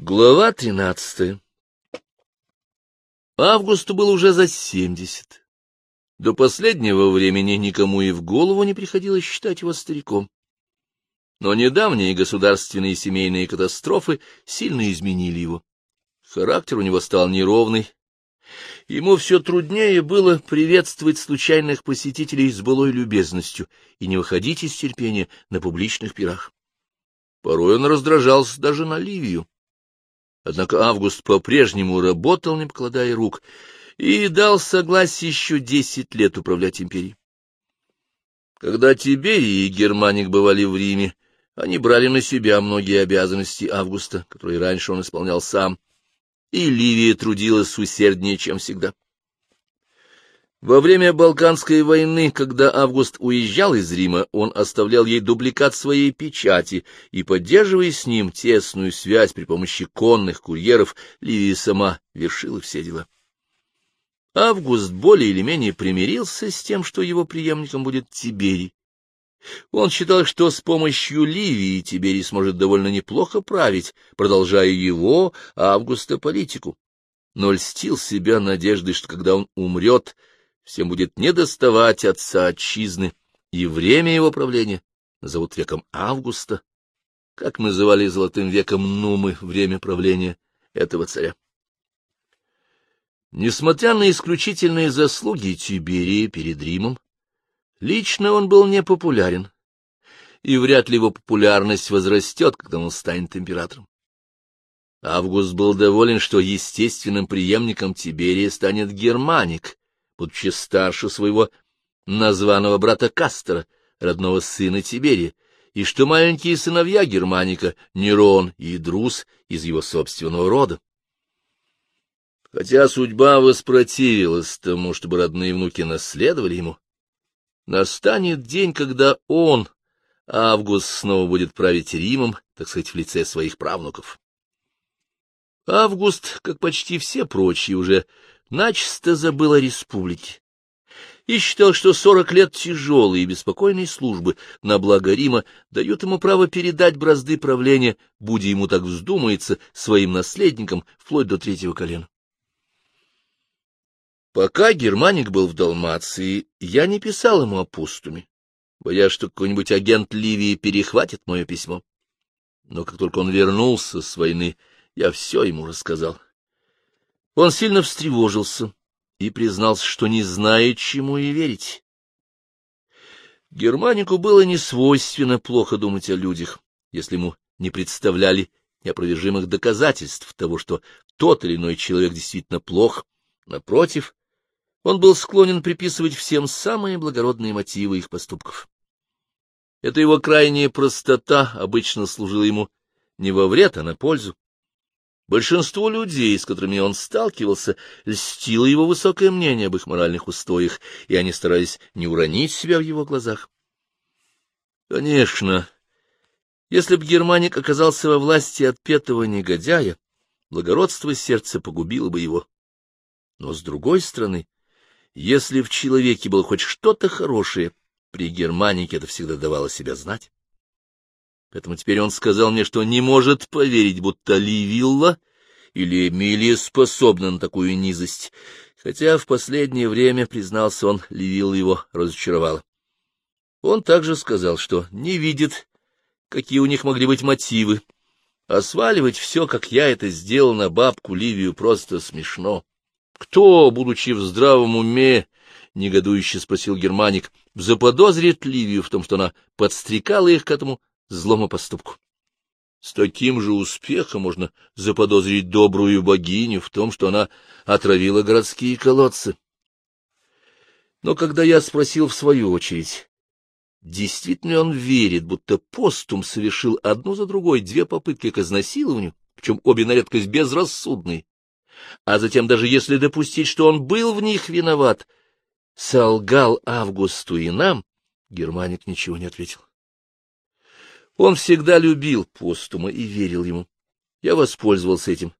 Глава тринадцатая Августу было уже за семьдесят. До последнего времени никому и в голову не приходилось считать его стариком. Но недавние государственные и семейные катастрофы сильно изменили его. Характер у него стал неровный. Ему все труднее было приветствовать случайных посетителей с былой любезностью и не выходить из терпения на публичных пирах. Порой он раздражался даже на Ливию. Однако Август по-прежнему работал, не покладая рук, и дал согласие еще десять лет управлять империей. Когда Тиберий и Германик бывали в Риме, они брали на себя многие обязанности Августа, которые раньше он исполнял сам, и Ливия трудилась усерднее, чем всегда. Во время Балканской войны, когда Август уезжал из Рима, он оставлял ей дубликат своей печати, и, поддерживая с ним тесную связь при помощи конных курьеров, Ливия сама вершила все дела. Август более или менее примирился с тем, что его преемником будет Тиберий. Он считал, что с помощью Ливии Тиберий сможет довольно неплохо править, продолжая его, Августа, политику. Но льстил себя надеждой, что когда он умрет, всем будет недоставать отца отчизны, и время его правления назовут веком Августа, как называли золотым веком Нумы время правления этого царя. Несмотря на исключительные заслуги Тиберия перед Римом, лично он был непопулярен, и вряд ли его популярность возрастет, когда он станет императором. Август был доволен, что естественным преемником Тиберия станет Германик, будучи старше своего названного брата Кастера, родного сына Тиберия, и что маленькие сыновья Германика, Нерон и Друс, из его собственного рода. Хотя судьба воспротивилась тому, чтобы родные внуки наследовали ему, настанет день, когда он, Август, снова будет править Римом, так сказать, в лице своих правнуков. Август, как почти все прочие, уже начисто забыл о республике и считал, что сорок лет тяжелой и беспокойной службы на благо Рима дают ему право передать бразды правления, будь ему так вздумается, своим наследникам вплоть до третьего колена. Пока Германик был в Далмации, я не писал ему о пустуме, боясь, что какой-нибудь агент Ливии перехватит мое письмо. Но как только он вернулся с войны, я все ему рассказал. Он сильно встревожился и признался, что не знает, чему и верить. Германику было несвойственно плохо думать о людях, если ему не представляли неопровержимых доказательств того, что тот или иной человек действительно плох. Напротив, он был склонен приписывать всем самые благородные мотивы их поступков. Эта его крайняя простота обычно служила ему не во вред, а на пользу. Большинство людей, с которыми он сталкивался, льстило его высокое мнение об их моральных устоях, и они старались не уронить себя в его глазах. Конечно, если б Германик оказался во власти отпетого негодяя, благородство сердца погубило бы его. Но, с другой стороны, если в человеке было хоть что-то хорошее, при Германике это всегда давало себя знать. Поэтому теперь он сказал мне, что не может поверить, будто Ливилла или Эмилия способна на такую низость, хотя в последнее время, признался он, Ливилла его разочаровала. Он также сказал, что не видит, какие у них могли быть мотивы, а сваливать все, как я это сделал на бабку Ливию, просто смешно. Кто, будучи в здравом уме, — негодующе спросил Германик, — заподозрит Ливию в том, что она подстрекала их к этому злому поступку. С таким же успехом можно заподозрить добрую богиню в том, что она отравила городские колодцы. Но когда я спросил в свою очередь, действительно ли он верит, будто постум совершил одну за другой две попытки к изнасилованию, причем обе на редкость безрассудные, а затем даже если допустить, что он был в них виноват, солгал Августу и нам, Германик ничего не ответил. Он всегда любил постума и верил ему. Я воспользовался этим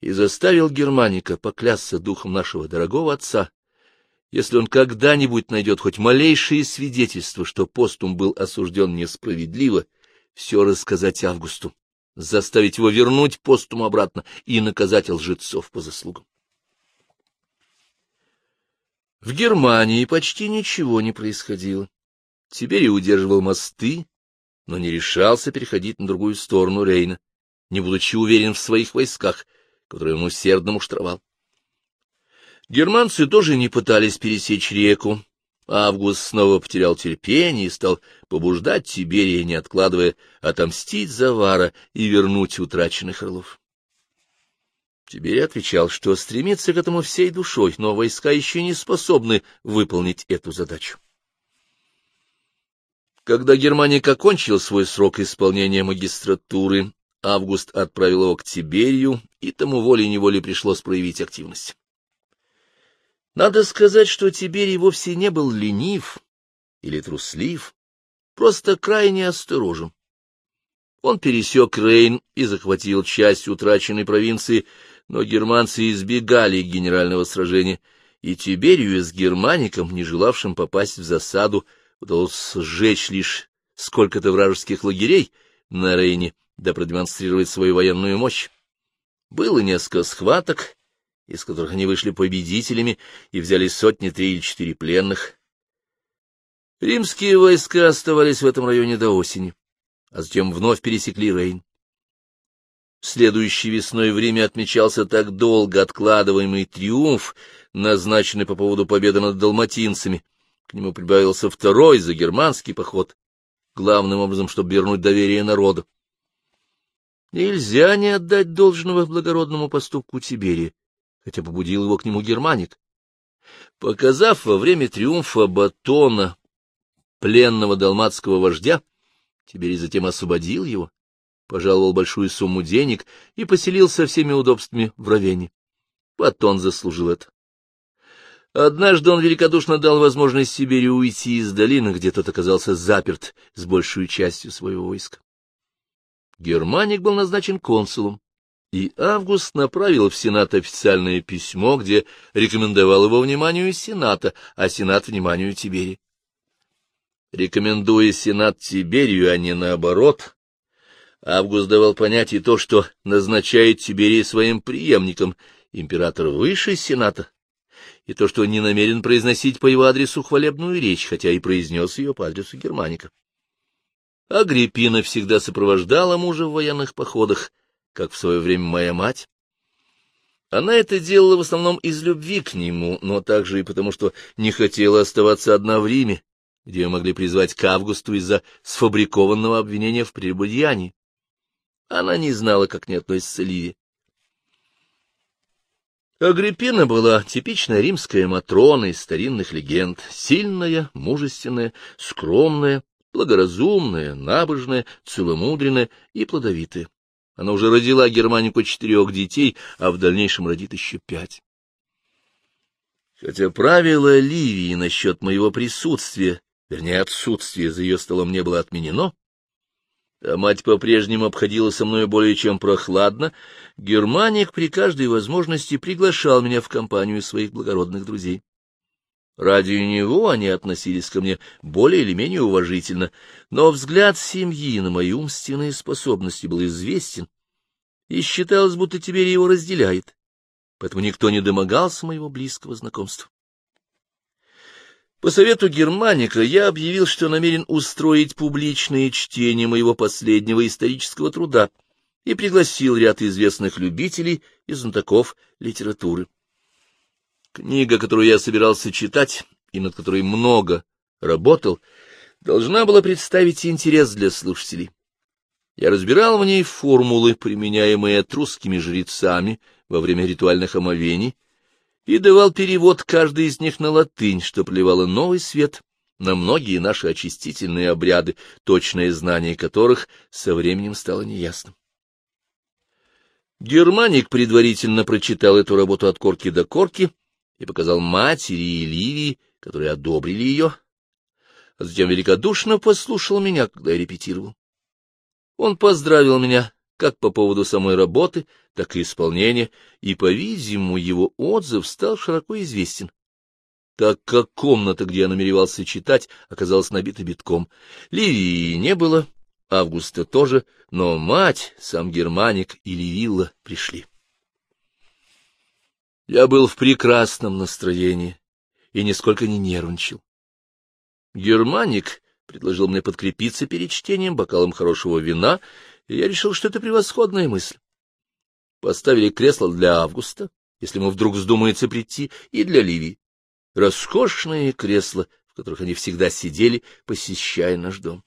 и заставил Германика поклясться духом нашего дорогого отца, если он когда-нибудь найдет хоть малейшее свидетельство, что постум был осужден несправедливо, все рассказать Августу, заставить его вернуть постум обратно и наказать лжецов по заслугам. В Германии почти ничего не происходило. Тиберий удерживал мосты, но не решался переходить на другую сторону Рейна, не будучи уверен в своих войсках, которые он усердно муштровал. Германцы тоже не пытались пересечь реку. Август снова потерял терпение и стал побуждать Тиберия, не откладывая, отомстить за Вара и вернуть утраченных орлов. Тиберий отвечал, что стремится к этому всей душой, но войска еще не способны выполнить эту задачу. Когда Германик окончил свой срок исполнения магистратуры, Август отправил его к Тиберию, и тому волей-неволей пришлось проявить активность. Надо сказать, что Тиберий вовсе не был ленив или труслив, просто крайне осторожен. Он пересек Рейн и захватил часть утраченной провинции но германцы избегали генерального сражения, и Тиберию с германиком, не желавшим попасть в засаду, удалось сжечь лишь сколько-то вражеских лагерей на Рейне, да продемонстрировать свою военную мощь. Было несколько схваток, из которых они вышли победителями и взяли сотни три или четыре пленных. Римские войска оставались в этом районе до осени, а затем вновь пересекли Рейн. Следующей весной в Риме отмечался так долго откладываемый триумф, назначенный по поводу победы над далматинцами. К нему прибавился второй за германский поход, главным образом, чтобы вернуть доверие народа. Нельзя не отдать должного благородному поступку Тиберия, хотя побудил его к нему германик. Показав во время триумфа Батона пленного далматского вождя, Тиберий затем освободил его пожаловал большую сумму денег и поселился со всеми удобствами в Равене. Батон заслужил это. Однажды он великодушно дал возможность Сибири уйти из долины, где тот оказался заперт с большей частью своего войска. Германик был назначен консулом, и Август направил в Сенат официальное письмо, где рекомендовал его вниманию Сената, а Сенат — вниманию Тибери. Рекомендуя Сенат Тиберию, а не наоборот, Август давал понять и то, что назначает Тиберия своим преемником, император выше сената, и то, что не намерен произносить по его адресу хвалебную речь, хотя и произнес ее по адресу Германика. Агриппина всегда сопровождала мужа в военных походах, как в свое время моя мать. Она это делала в основном из любви к нему, но также и потому, что не хотела оставаться одна в Риме, где ее могли призвать к Августу из-за сфабрикованного обвинения в прелюбодеянии. Она не знала, как не относится Ливи. Агриппина была типичная римская матрона из старинных легенд, сильная, мужественная, скромная, благоразумная, набожная, целомудренная и плодовитая. Она уже родила Германику четырех детей, а в дальнейшем родит еще пять. Хотя правило Ливии насчет моего присутствия, вернее, отсутствия за ее столом не было отменено, а мать по-прежнему обходила со мной более чем прохладно, Германик при каждой возможности приглашал меня в компанию своих благородных друзей. Ради него они относились ко мне более или менее уважительно, но взгляд семьи на мои умственные способности был известен, и считалось, будто теперь его разделяет, поэтому никто не домогался моего близкого знакомства. По совету Германика я объявил, что намерен устроить публичное чтение моего последнего исторического труда и пригласил ряд известных любителей и знатоков литературы. Книга, которую я собирался читать и над которой много работал, должна была представить интерес для слушателей. Я разбирал в ней формулы, применяемые этрусскими жрецами во время ритуальных омовений, и давал перевод каждый из них на латынь, что проливало новый свет на многие наши очистительные обряды, точное знание которых со временем стало неясным. Германик предварительно прочитал эту работу от корки до корки и показал матери и Ливии, которые одобрили ее, а затем великодушно послушал меня, когда я репетировал. Он поздравил меня как по поводу самой работы, так и исполнения, и, по-видимому, его отзыв стал широко известен, так как комната, где я намеревался читать, оказалась набита битком. Ливии не было, Августа тоже, но мать, сам Германик и Левилла пришли. Я был в прекрасном настроении и нисколько не нервничал. Германик предложил мне подкрепиться перед чтением бокалом хорошего вина, и я решил, что это превосходная мысль. Поставили кресло для Августа, если ему вдруг вздумается прийти, и для Ливии. Роскошные кресла, в которых они всегда сидели, посещая наш дом.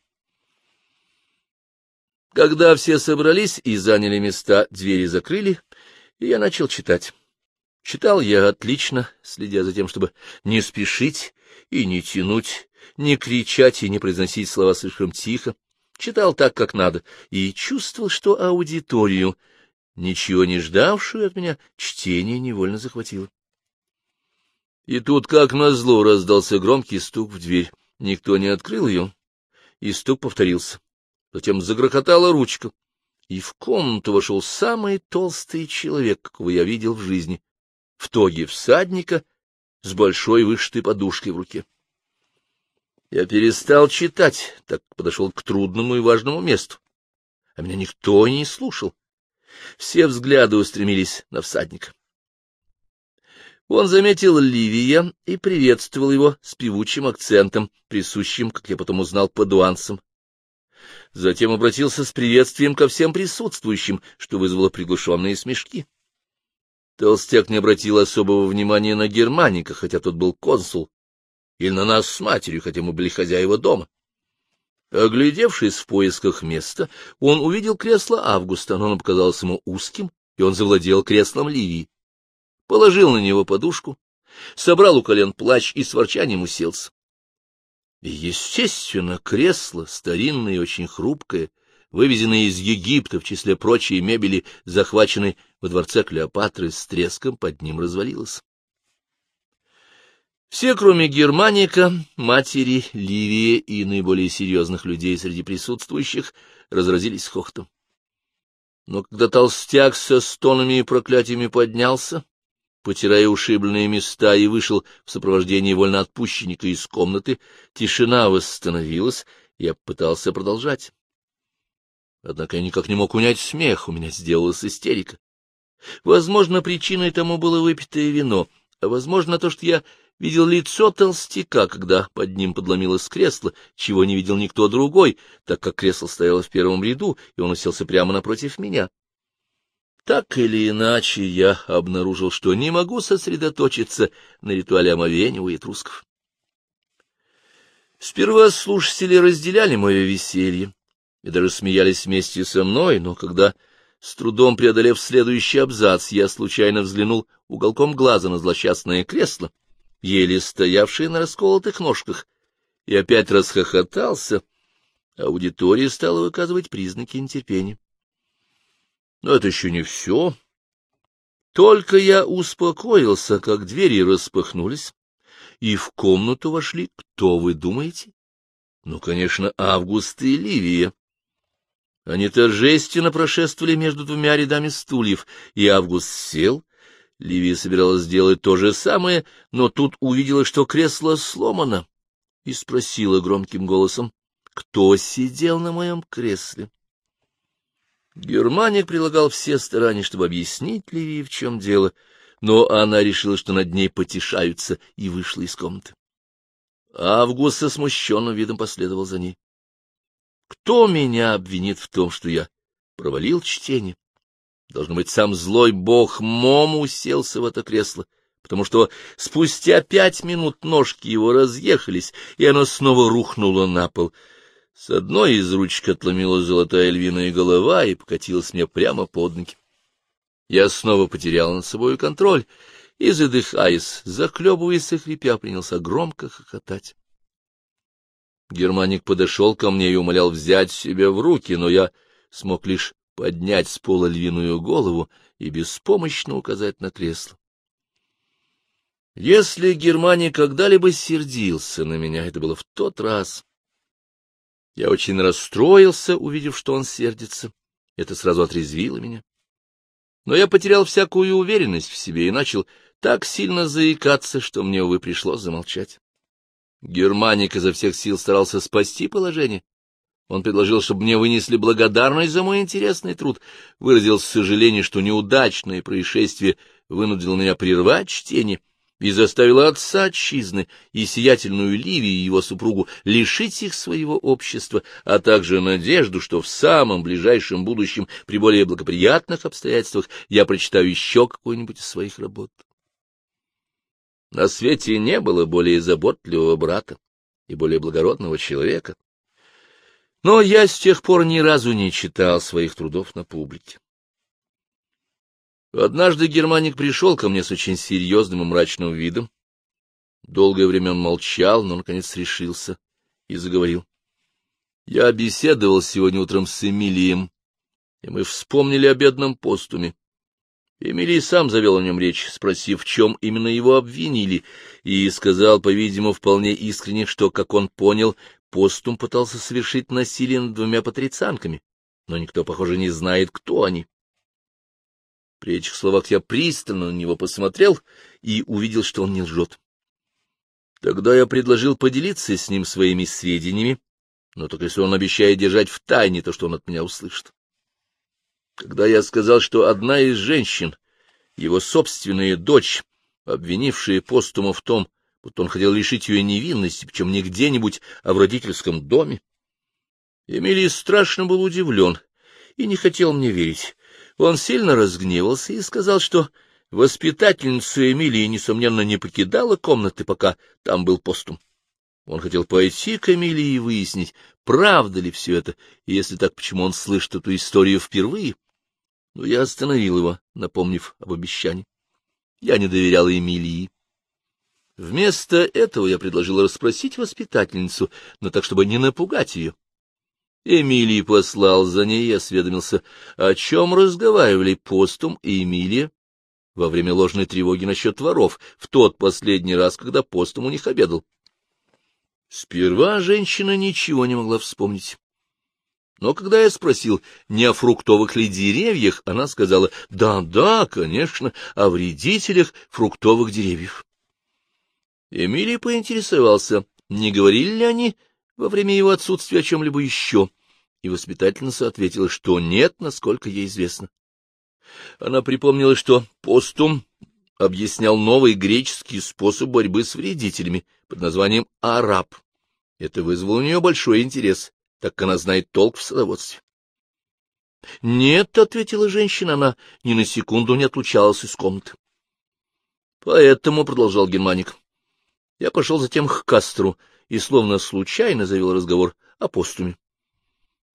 Когда все собрались и заняли места, двери закрыли, и я начал читать. Читал я отлично, следя за тем, чтобы не спешить и не тянуть, не кричать и не произносить слова слишком тихо. Читал так, как надо, и чувствовал, что аудиторию, ничего не ждавшую от меня, чтение невольно захватило. И тут, как назло, раздался громкий стук в дверь. Никто не открыл ее, и стук повторился. Затем загрохотала ручка, и в комнату вошел самый толстый человек, какого я видел в жизни в тоге всадника с большой вышитой подушкой в руке. Я перестал читать, так подошел к трудному и важному месту. А меня никто не слушал. Все взгляды устремились на всадника. Он заметил Ливия и приветствовал его с певучим акцентом, присущим, как я потом узнал, падуанцам. Затем обратился с приветствием ко всем присутствующим, что вызвало приглушенные смешки. Толстяк не обратил особого внимания на Германика, хотя тот был консул, или на нас с матерью, хотя мы были хозяева дома. Оглядевшись в поисках места, он увидел кресло Августа, но оно показалось ему узким, и он завладел креслом Ливии. Положил на него подушку, собрал у колен плащ и с ворчанием уселся. Естественно, кресло, старинное и очень хрупкое, вывезенное из Египта в числе прочей мебели, захваченной во дворце Клеопатры, с треском под ним развалилось. Все, кроме Германика, матери, Ливии и наиболее серьезных людей среди присутствующих, разразились хохотом. Но когда толстяк со стонами и проклятиями поднялся, потирая ушибленные места, и вышел в сопровождении вольноотпущенника из комнаты, тишина восстановилась, я пытался продолжать. Однако я никак не мог унять смех, у меня сделалась истерика. Возможно, причиной тому было выпитое вино, а возможно то, что я видел лицо толстяка, когда под ним подломилось кресло, чего не видел никто другой, так как кресло стояло в первом ряду, и он уселся прямо напротив меня. Так или иначе, я обнаружил, что не могу сосредоточиться на ритуале омовения у этрусков. Сперва слушатели разделяли мое веселье и даже смеялись вместе со мной, но когда с трудом преодолев следующий абзац, я случайно взглянул уголком глаза на злосчастное кресло, еле стоявшее на расколотых ножках, и опять расхохотался. Аудитория стала выказывать признаки нетерпения. Но это еще не все. Только я успокоился, как двери распахнулись, и в комнату вошли, кто вы думаете? Ну, конечно, Август и Ливия. Они торжественно прошествовали между двумя рядами стульев, и Август сел. Ливия собиралась сделать то же самое, но тут увидела, что кресло сломано, и спросила громким голосом, кто сидел на моем кресле. Германик прилагал все старания, чтобы объяснить Ливии, в чем дело, но она решила, что над ней потешаются, и вышла из комнаты. Август со смущенным видом последовал за ней. Кто меня обвинит в том, что я провалил чтение? Должно быть, сам злой бог Мом уселся в это кресло, потому что спустя пять минут ножки его разъехались, и оно снова рухнуло на пол. С одной из ручек отломилась золотая львиная голова и покатилась мне прямо под ноги. Я снова потерял над собой контроль и, задыхаясь, захлебываясь и хрипя, принялся громко хохотать. Германик подошел ко мне и умолял взять себя в руки, но я смог лишь поднять с пола львиную голову и беспомощно указать на кресло. Если Германик когда-либо сердился на меня, это было в тот раз. Я очень расстроился, увидев, что он сердится. Это сразу отрезвило меня. Но я потерял всякую уверенность в себе и начал так сильно заикаться, что мне, увы, пришлось замолчать. Германик изо всех сил старался спасти положение, Он предложил, чтобы мне вынесли благодарность за мой интересный труд, выразил сожаление, что неудачное происшествие вынудило меня прервать чтение и заставило отца отчизны и сиятельную Ливию и его супругу лишить их своего общества, а также надежду, что в самом ближайшем будущем, при более благоприятных обстоятельствах, я прочитаю еще какую-нибудь из своих работ. На свете не было более заботливого брата и более благородного человека, но я с тех пор ни разу не читал своих трудов на публике. Однажды Германик пришел ко мне с очень серьезным и мрачным видом. Долгое время он молчал, но, наконец, решился и заговорил. Я беседовал сегодня утром с Эмилием, и мы вспомнили о бедном постуме. Эмилий сам завел о нем речь, спросив, в чем именно его обвинили, и сказал, по-видимому, вполне искренне, что, как он понял, Постум пытался совершить насилие над двумя патрицианками, но никто, похоже, не знает, кто они. При этих словах я пристально на него посмотрел и увидел, что он не лжет. Тогда я предложил поделиться с ним своими сведениями, но только если он обещает держать в тайне то, что он от меня услышит. Когда я сказал, что одна из женщин, его собственная дочь, обвинившая Постума в том, будто он хотел лишить ее невинности, причем не где-нибудь, а в родительском доме. Эмилий страшно был удивлен и не хотел мне верить. Он сильно разгневался и сказал, что воспитательница Эмилии, несомненно, не покидала комнаты, пока там был постум. Он хотел пойти к Эмилии и выяснить, правда ли все это, и если так, почему он слышит эту историю впервые. Но я остановил его, напомнив об обещании. Я не доверял Эмилии. Вместо этого я предложил расспросить воспитательницу, но так, чтобы не напугать ее. Эмилий послал за ней и осведомился, о чем разговаривали Постум и Эмилия во время ложной тревоги насчет воров в тот последний раз, когда Постум у них обедал. Сперва женщина ничего не могла вспомнить. Но когда я спросил, не о фруктовых ли деревьях, она сказала, да-да, конечно, о вредителях фруктовых деревьев. Эмилий поинтересовался, не говорили ли они во время его отсутствия о чем-либо еще, и воспитательница ответила, что нет, насколько ей известно. Она припомнила, что постум объяснял новый греческий способ борьбы с вредителями под названием «араб». Это вызвало у нее большой интерес, так как она знает толк в садоводстве. — Нет, — ответила женщина, — она ни на секунду не отлучалась из комнаты. — Поэтому, — продолжал Германик, я пошел затем к Кастру и словно случайно завел разговор о постуме.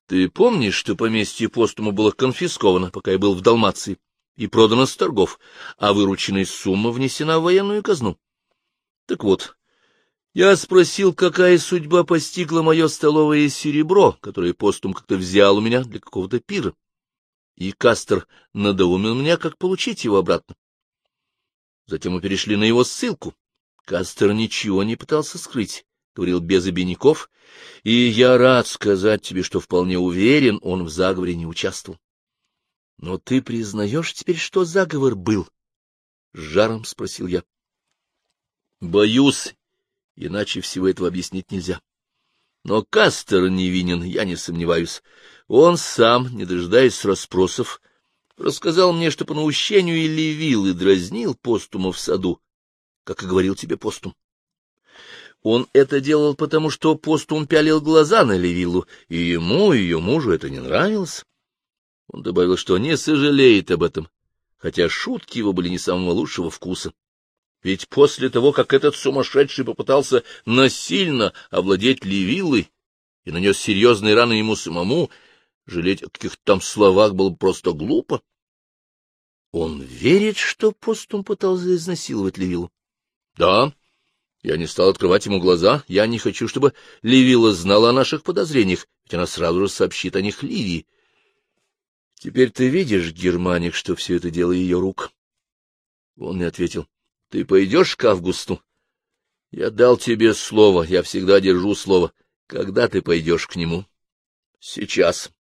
Ты помнишь, что поместье постума было конфисковано, пока я был в Далмации, и продано с торгов, а вырученная сумма внесена в военную казну? Так вот, я спросил, какая судьба постигла мое столовое серебро, которое постум как-то взял у меня для какого-то пира. И Кастер надоумил меня, как получить его обратно. Затем мы перешли на его ссылку, Кастер ничего не пытался скрыть, говорил без обиняков, и я рад сказать тебе, что вполне уверен, он в заговоре не участвовал. Но ты признаешь теперь, что заговор был? — с жаром спросил я. — Боюсь, иначе всего этого объяснить нельзя. Но Кастер невинен, я не сомневаюсь. Он сам, не дожидаясь расспросов, рассказал мне, что по наущению или виллы дразнил постума в саду, как и говорил тебе Постум. Он это делал потому, что Постум пялил глаза на Левиллу, и ему, и ее мужу это не нравилось. Он добавил, что не сожалеет об этом, хотя шутки его были не самого лучшего вкуса. Ведь после того, как этот сумасшедший попытался насильно овладеть Левиллой и нанес серьезные раны ему самому, жалеть о каких-то там словах было просто глупо. Он верит, что Постум пытался изнасиловать Левиллу. Да, я не стал открывать ему глаза. Я не хочу, чтобы Ливила знала о наших подозрениях, ведь она сразу же сообщит о них Ливии. Теперь ты видишь, Германик, что все это дело ее рук. Он мне ответил. Ты пойдешь к Августу? Я дал тебе слово, я всегда держу слово. Когда ты пойдешь к нему? Сейчас.